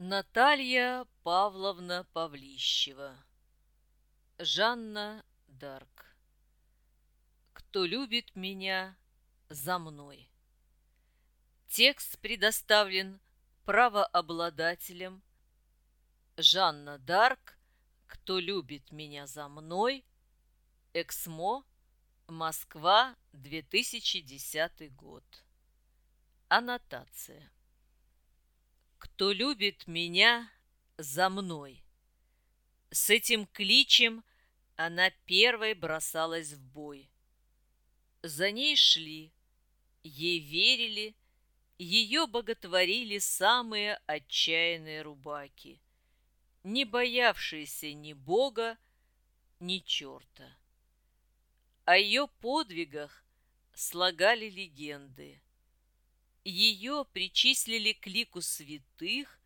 Наталья Павловна Павлищева. Жанна Дарк. Кто любит меня за мной Текст предоставлен правообладателем. Жанна Дарк. Кто любит меня за мной Эксмо. Москва 2010 год. Аннотация кто любит меня за мной. С этим кличем она первой бросалась в бой. За ней шли, ей верили, ее боготворили самые отчаянные рубаки, не боявшиеся ни Бога, ни черта. О ее подвигах слагали легенды – ее причислили к лику святых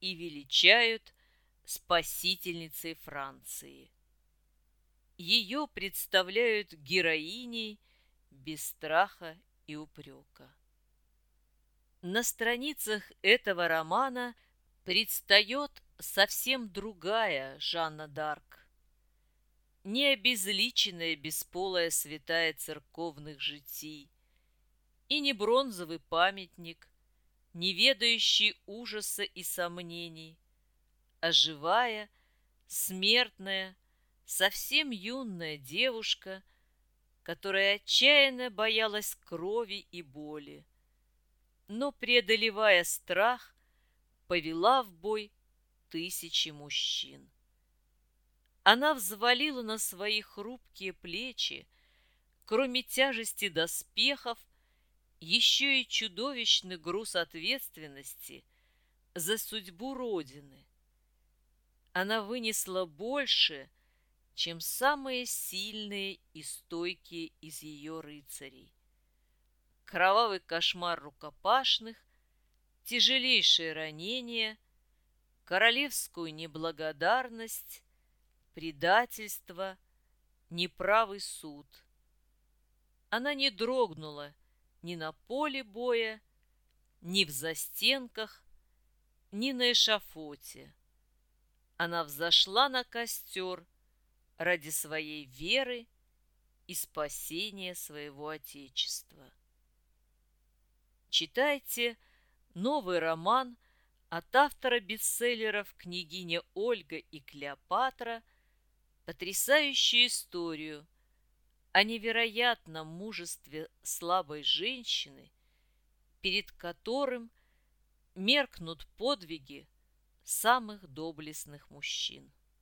и величают спасительницей Франции. Ее представляют героиней без страха и упрека. На страницах этого романа предстает совсем другая Жанна Дарк. Не обезличенная бесполая святая церковных житий, и не бронзовый памятник, не ведающий ужаса и сомнений, а живая, смертная, совсем юная девушка, которая отчаянно боялась крови и боли, но, преодолевая страх, повела в бой тысячи мужчин. Она взвалила на свои хрупкие плечи, кроме тяжести доспехов, еще и чудовищный груз ответственности за судьбу Родины. Она вынесла больше, чем самые сильные и стойкие из ее рыцарей. Кровавый кошмар рукопашных, тяжелейшее ранение, королевскую неблагодарность, предательство, неправый суд. Она не дрогнула, ни на поле боя, ни в застенках, ни на эшафоте. Она взошла на костер ради своей веры и спасения своего Отечества. Читайте новый роман от автора бестселлеров «Княгиня Ольга и Клеопатра» потрясающую историю – о невероятном мужестве слабой женщины, перед которым меркнут подвиги самых доблестных мужчин.